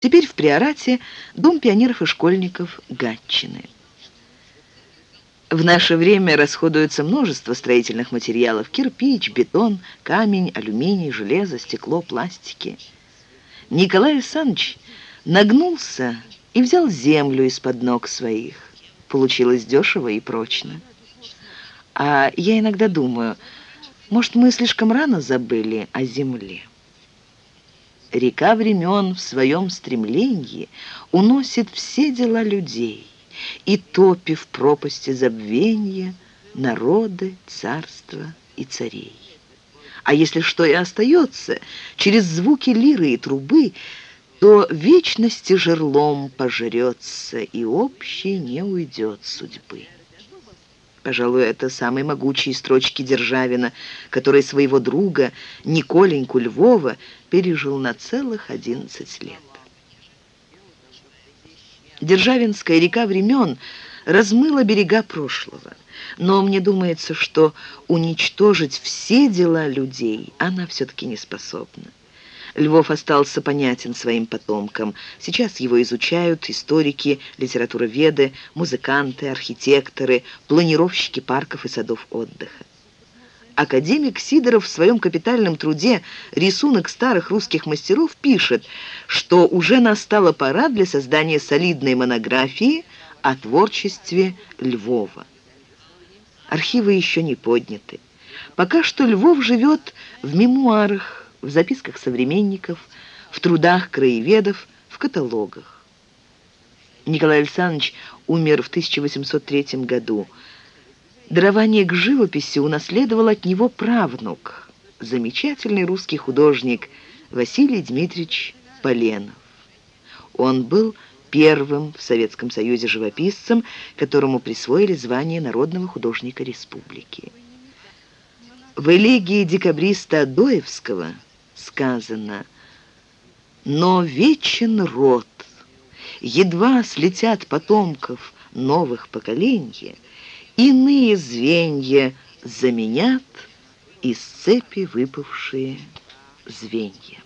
Теперь в Приорате дом пионеров и школьников Гатчины. В наше время расходуется множество строительных материалов. Кирпич, бетон, камень, алюминий, железо, стекло, пластики. Николай Александрович нагнулся и взял землю из-под ног своих. Получилось дешево и прочно. А я иногда думаю, может, мы слишком рано забыли о земле. Река времен в своем стремлении уносит все дела людей и топи в пропасти забвенья народы, царства и царей. А если что и остается, через звуки лиры и трубы, то вечности жерлом пожрется, и общий не уйдет судьбы. Пожалуй, это самые могучие строчки Державина, который своего друга Николеньку Львова пережил на целых 11 лет. Державинская река времен размыла берега прошлого, но мне думается, что уничтожить все дела людей она все-таки не способна. Львов остался понятен своим потомкам. Сейчас его изучают историки, литературоведы, музыканты, архитекторы, планировщики парков и садов отдыха. Академик Сидоров в своем капитальном труде «Рисунок старых русских мастеров» пишет, что уже настала пора для создания солидной монографии о творчестве Львова. Архивы еще не подняты. Пока что Львов живет в мемуарах, в записках современников, в трудах краеведов, в каталогах. Николай Александрович умер в 1803 году. Дарование к живописи унаследовал от него правнук, замечательный русский художник Василий Дмитриевич Поленов. Он был первым в Советском Союзе живописцем, которому присвоили звание народного художника республики. В элегии декабриста Доевского – сказано «Но вечен род, едва слетят потомков новых поколений, иные звенья заменят из цепи выпавшие звенья».